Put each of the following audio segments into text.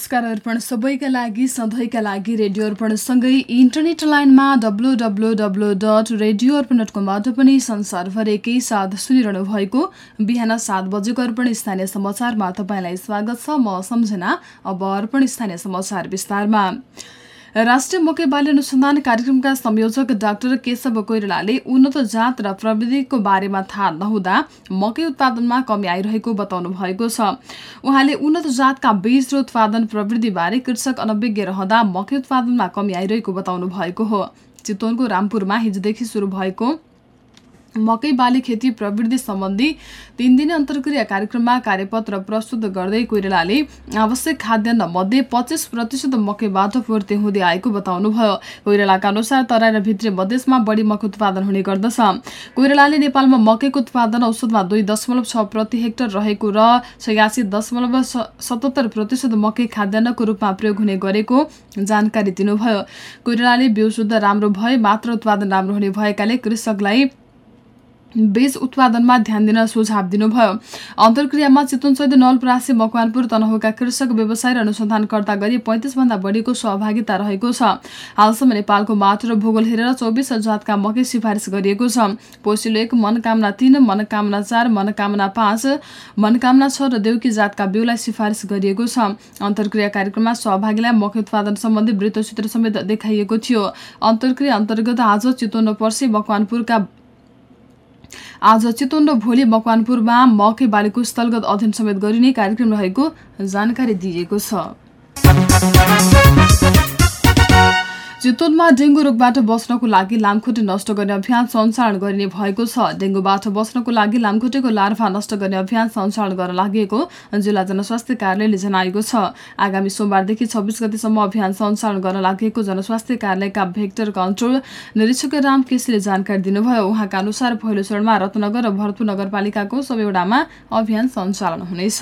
नमस्कार अर्पण सबैका लागि सधैँका लागि रेडियो अर्पणसँगै इन्टरनेट लाइनमा W W W dot radio Arpan dot कमबाट पनि संसारभर साथ सुनिरहनु भएको बिहान सात बजेको अर्पण स्थानीय समाचारमा तपाईँलाई स्वागत छ। म सम्झना अब अर्पण स्थानीय समाचार विस्तारमा। राष्ट्रिय मकै बाली अनुसन्धान कार्यक्रमका संयोजक डाक्टर केशव कोइरालाले उन्नत जात र प्रविधिको बारेमा थाहा नहुँदा मकै उत्पादनमा कमी आइरहेको बताउनु भएको छ। उहाँले उन्नत जातका बीज र उत्पादन प्रविधिबारे कृषक अनभिज्ञ रहँदा मकै उत्पादनमा कमी आइरहेको बताउनु भएको हो। चितवनको रामपुरमा हिजोदेखि सुरु भएको मकै बाली खेती प्रवृत्ति सम्बन्धी तीन दिने अन्तर्क्रिया कार्यक्रममा कार्यपत्र प्रस्तुत गर्दै कोइरालाले आवश्यक खाद्यान्न मध्ये पच्चिस प्रतिशत मकैबाट पूर्ति हुँदै आएको बताउनुभयो। कोइरालाका अनुसार तराई र भित्री मधेसमा बढी मकै उत्पादन हुने गर्दछ। कोइरालाले नेपालमा मकैको उत्पादन औसतमा दुई दशमलव छ प्रति हेक्टर रहेको र छयासी दशमलव सतहत्तर प्रतिशत मकै खाद्यान्नको रूपमा प्रयोग हुने गरेको जानकारी दिनुभयो। कोइरालाले बिउ शुद्ध राम्रो भए मात्र उत्पादन राम्रो हुने भएकाले कृषकलाई बीज उत्पादनमा ध्यान दिन सुझाव दिनुभयो। अन्तर्क्रियामा चितवनसहित नलपरासी मकवानपुर तनहुका कृषक व्यवसाय र अनुसन्धानकर्ता गरी पैँतिसभन्दा बढीको सहभागिता रहेको छ। हालसम्म नेपालको माटो भूगोल हेरेर चौबिस जातका मकै सिफारिस गरिएको छ। पोसिलो एक मनकामना तीन मनकामना चार मनकामना पाँच मनकामना छ र देउकी जातका बिउलाई सिफारिस गरिएको छ। अन्तर्क्रिया कार्यक्रममा सहभागीलाई मकै उत्पादन सम्बन्धी वृत्तचित्र समेत देखाइएको थियो। अन्तर्क्रिया अन्तर्गत आज चितवन पर्सी मकवानपुरका आज चितवन र भोलि मकवानपुरमा मकै बालीको स्थलगत अध्ययन समेत गरिने कार्यक्रम रहेको जानकारी दिइएको छ। चितवनमा डेङ्गु रोगबाट बस्नको लागि लामखुट्टे नष्ट गर्ने अभियान सञ्चालन गरिने भएको छ। डेङ्गुबाट बस्नको लागि लामखुट्टेको लार्भा नष्ट गर्ने अभियान सञ्चालन गर्न लागि जिल्ला जनस्वास्थ्य कार्यालयले जनाएको छ। आगामी सोमबारदेखि छब्बिस गतिसम्म अभियान सञ्चालन गर्न लागि जनस्वास्थ्य कार्यालयका भेक्टर कन्ट्रोल निरीक्षक राम केसीले जानकारी दिनुभयो। उहाँका अनुसार पहिलो चरणमा रत्नगर र भरतपुर नगरपालिकाको सबैवटामा अभियान सञ्चालन हुनेछ।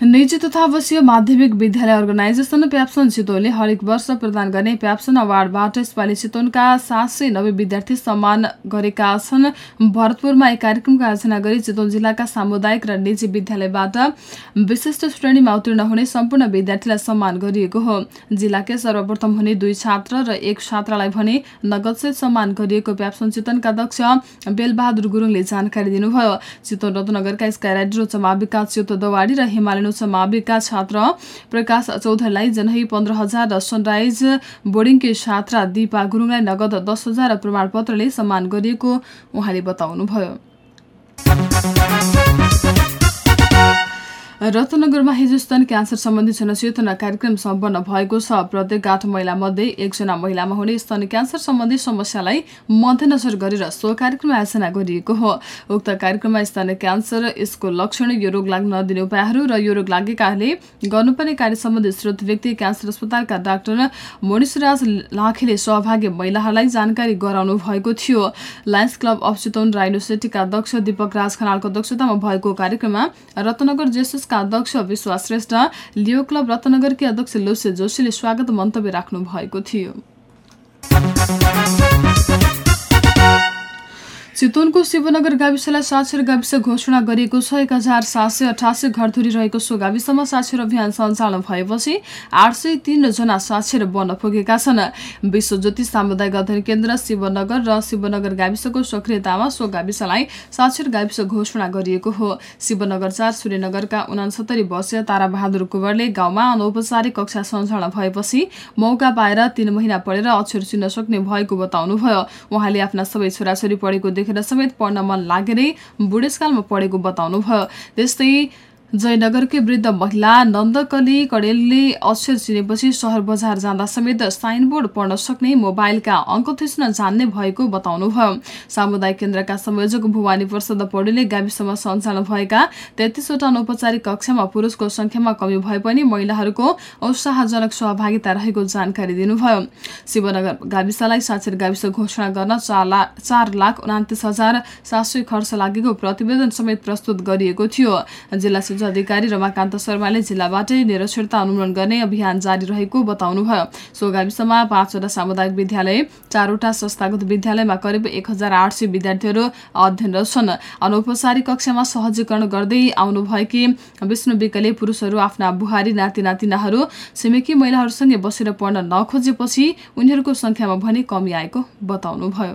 निजी तथा आवासीय माध्यमिक विद्यालय अर्गनाइजेसन प्याप्सन चितवनले हरेक वर्ष प्रदान गर्ने प्याप्सन अवार्डबाट यसपालि चितवनका सात सय नब्बे विद्यार्थी सम्मान गरेका छन्। भरतपुरमा एक कार्यक्रमको आयोजना गरी चितवन जिल्लाका सामुदायिक र निजी विद्यालयबाट विशिष्ट श्रेणीमा उत्तीर्ण हुने सम्पूर्ण विद्यार्थीलाई सम्मान गरिएको हो। जिल्लाकै सर्वप्रथम हुने दुई छात्र र एक छात्रालाई भने नगदसहित सम्मान गरिएको प्याप्सन चितवनका अध्यक्ष बेलबहादुर गुरुङले जानकारी दिनुभयो। चितवन रत्नगरका स्काई राइडर उच्च माविका च्युत दवाडी र हिमालयन उच्च माविका छात्र प्रकाश चौधरीलाई जनही पन्ध्र हजार र सनराइज बोर्डिङकी छात्रा दिपा गुरुङलाई नगद दस हजार प्रमाणपत्रले सम्मान गरिएको उहाँले बताउनुभयो। रत्नगरमा हिजो स्तन क्यान्सर सम्बन्धी जनचेतना कार्यक्रम सम्पन्न भएको छ। प्रत्येक आठ महिला मध्ये एकजना महिलामा हुने स्तन क्यान्सर सम्बन्धी समस्यालाई मध्यनजर गरेर सो कार्यक्रम आयोजना गरिएको हो। उक्त कार्यक्रममा स्तन क्यान्सर यसको लक्षण यो रोग लाग्न नदिने उपायहरू र यो रोग लागेकाले गर्नुपर्ने कार्य सम्बन्धी स्रोत व्यक्ति क्यान्सर अस्पतालका डाक्टर मणिषराज लाखेले सहभागी महिलाहरूलाई जानकारी गराउनु भएको थियो। लायन्स क्लब अफ चितौन राइनोसिटीका अध्यक्ष दीपक राज खनालको अध्यक्षतामा भएको कार्यक्रममा रत्नगर जेसस का अध्यक्ष विश्वास श्रेष्ठ लियो क्लब रत्नगरकी अध्यक्ष लुसे जोशीले स्वागत मन्तव्य राख्नु भएको थियो। चितवनको शिवनगर गाविसलाई साक्षर गाविस घोषणा गरिएको छ। एक हजार सात सय अठासी घरधुरी रहेको सो गाविसमा साक्षर अभियान सञ्चालन भएपछि आठ सय तीनजना साक्षर बन्न पुगेका छन्। विश्व ज्योति सामुदायिक अध्ययन केन्द्र शिवनगर र शिवनगर गाविसको सक्रियतामा सो गाविसलाई साक्षर गाविस घोषणा गरिएको हो। शिवनगर चार सूर्यनगरका उनासत्तरी वर्षीय ताराबहादुर कुवरले गाउँमा अनौपचारिक कक्षा सञ्चालन भएपछि मौका पाएर तीन महिना पढेर अक्षर चिन्न सक्ने भएको बताउनुभयो। उहाँले आफ्ना सबै छोराछोरी पढेको देखेर समेत पढ्न मन लागेरै बुढेसकालमा पढेको बताउनुभयो। त्यस्तै जयनगरकै वृद्ध महिला नन्दकली कडेलले अक्षर चिनेपछि सहर बजार जाँदा समेत साइनबोर्ड पढ्न सक्ने मोबाइलका अङ्क थिच्न जान्ने भएको बताउनुभयो सामुदायिक केन्द्रका संयोजक भुवानी प्रसाद पौडेलले गाविसमा सञ्चालन भएका तेत्तिसवटा अनौपचारिक कक्षामा पुरुषको संख्यामा कमी भए पनि महिलाहरूको उत्साहजनक सहभागिता रहेको जानकारी दिनुभयो। शिवनगर गाविसलाई साक्षर गाविस घोषणा गर्न चार लाख उनातिस हजार सात सय खर्च लागेको प्रतिवेदन समेत प्रस्तुत गरिएको थियो। जिल्ला प्रहरी अधिकारी रमाकान्त शर्माले जिल्लाबाटै निरक्षरता अनुमूलन गर्ने अभियान जारी रहेको बताउनुभयो। सो गाविसमा पाँचवटा सामुदायिक विद्यालय चारवटा संस्थागत विद्यालयमा करिब एक विद्यार्थीहरू अध्ययनरत छन्। अनौपचारिक कक्षामा सहजीकरण गर्दै आउनुभएकी विष्णु विकले पुरुषहरू आफ्ना बुहारी नाति नातिनाहरू छिमेकी महिलाहरूसँगै बसेर पढ्न नखोजेपछि उनीहरूको संख्यामा भने कमी आएको बताउनुभयो।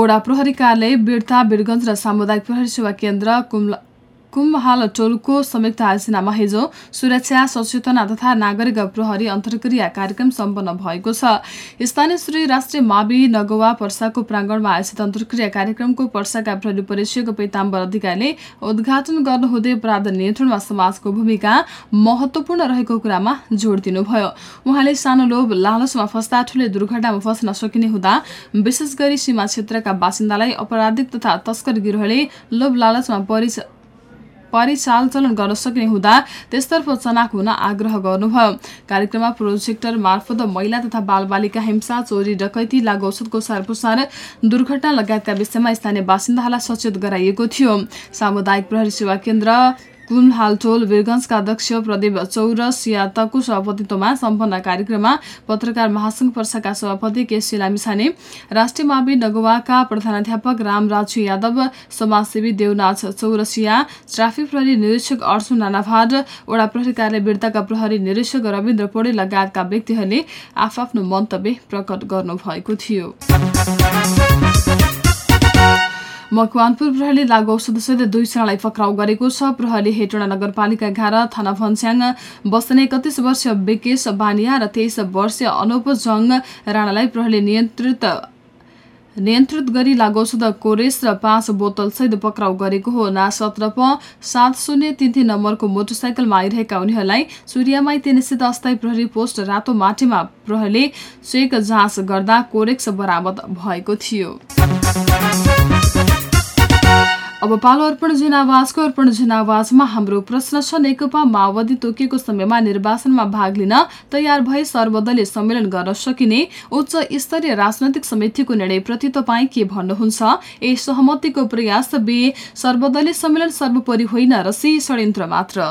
ओडा प्रहरी कार्यालय बिर्ता बिरगंज र सामुदायिक प्रहरी सेवा केन्द्र कुम्ला कुम्बहाल टोलको संयुक्त आयोजनामा हिजो सुरक्षा सचेतना तथा नागरिक प्रहरी अन्तर्क्रिया कार्यक्रम सम्पन्न भएको छ। स्थानीय श्री राष्ट्रिय मावि नगवा पर्साको प्राङ्गणमा आयोजित अन्तर्क्रिया कार्यक्रमको पर्साका प्रहरी परिचयको पेताम्बर अधिकारीले उद्घाटन गर्नुहुँदै अपराध नियन्त्रणमा समाजको भूमिका महत्वपूर्ण रहेको कुरामा जोड दिनुभयो। उहाँले सानो लोभ लालचमा फस्दा ठूलै दुर्घटनामा फस्न सकिने हुँदा विशेष गरी सीमा क्षेत्रका बासिन्दालाई अपराधिक तथा तस्कर गिरोहले लोभ लालचमा परिचय परिचालचलन गर्न सक्ने हुँदा त्यसतर्फ चनाक हुन आग्रह गर्नुभयो। कार्यक्रममा प्रोजेक्टर मार्फत महिला तथा बालबालिका हिंसा चोरी डकैती लागु औषधको सारपुसार दुर्घटना लगायतका विषयमा स्थानीय बासिन्दाहरूलाई सचेत गराइएको थियो। सामुदायिक प्रहरी सेवा केन्द्र कुनहालटोल वीरगंजका अध्यक्ष प्रदीप चौरसियातको सभापतित्वमा सम्पन्न कार्यक्रममा पत्रकार महासंघ पर्साका सभापति केसी लामिछाने राष्ट्रिय मावि नगुवाका प्रधानाध्यापक रामराजु यादव समाजसेवी देवनाथ चौरसिया ट्राफिक प्रहरी निरीक्षक अर्जुन नानाभाड वडा प्रहरी कार्यालय बिर्ताका प्रहरी निरीक्षक रविन्द्र पौडेल लगायतका व्यक्तिहरूले आफ्नो मन्तव्य प्रकट गर्नुभएको थियो। मकवानपुर प्रहरीले लागु औषधसहित दुईजनालाई पक्राउ गरेको छ। प्रहरीले हेटोडा नगरपालिका एघार थाना भन्स्याङ बस्ने एकतिस वर्षीय विकेश बानिया र तेइस वर्षीय अनुप जङ राणालाई प्रहरीले नियन्त्रित नियन्त्रित गरी लागु औषध कोरेस र पाँच बोतलसहित पक्राउ गरेको हो। ना सत्र प सात शून्य तिन तिन नम्बरको मोटरसाइकलमा आइरहेका उनीहरूलाई सूर्यमाई तिनस्थित अस्थायी प्रहरी पोस्ट रातो माटीमा प्रहरीले चेक जाँच गर्दा कोरेक्स बरामद भएको थियो। अब पालो अर्पण जनावाजको अर्पण जनावाजमा हाम्रो प्रश्न छ नेकपा माओवादी तोकिएको समयमा निर्वाचनमा भाग लिन तयार भए सर्वदलीय सम्मेलन गर्न सकिने उच्च स्तरीय राजनैतिक समितिको निर्णयप्रति तपाईँ के भन्नुहुन्छ? ए सहमतिको प्रयास बे सर्वदलीय सम्मेलन सर्वोपरि होइन र सी षड्यन्त्र मात्र।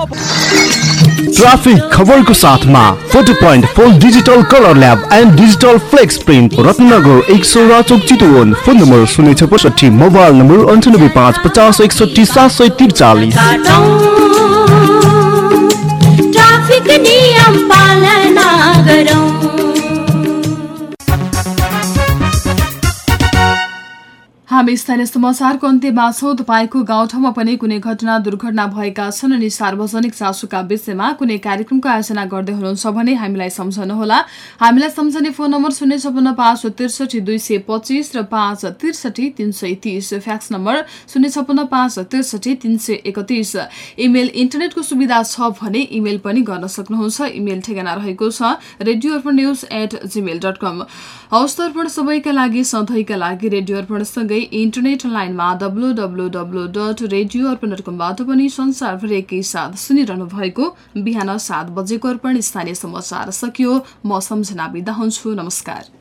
ट्राफिक खबर ट्राफिक खबरको साथमा photo point four digital colour lab and digital flex print Ratnanagar एक सौ राचोक चितवन। फोन नम्बर शून्य छपसठी मोबाइल नम्बर अन्ठानब्बे पाँच पचास एकसठी सात सय त्रिचालिस। स्थानीय समाचारको अन्त्यमा छौँ? तपाईँको गाउँठाउँमा पनि कुनै घटना दुर्घटना भएका छन् अनि सार्वजनिक चासोका विषयमा कुनै कार्यक्रमको आयोजना गर्दै हुनुहुन्छ भने हामीलाई सम्झनुहोला। हामीलाई सम्झने फोन नम्बर शून्य छपन्न पाँच त्रिसठी दुई सय पच्चिस र पाँच त्रिसठी तिन सय तिस। फ्याक्स नम्बर शून्य छपन्न पाँच त्रिसठी तिन सय एकतिस। इमेल इन्टरनेटको सुविधा छ भने इमेल पनि गर्न सक्नुहुन्छ। इमेल ठेगाना रहेको छ radio Arpan news at Gmail dot com हौस् अर्पण सबैका लागि सधैँका लागि रेडियो अर्पणसँगै इन्टरनेट लाइनमा W W W dot radio Arpan कमबाट पनि संसारभर एकैसाथ सुनिरहनु भएको बिहान सात बजेको अर्पण स्थानीय समाचार सकियो। म सम्झना बिदा हुन्छु। नमस्कार।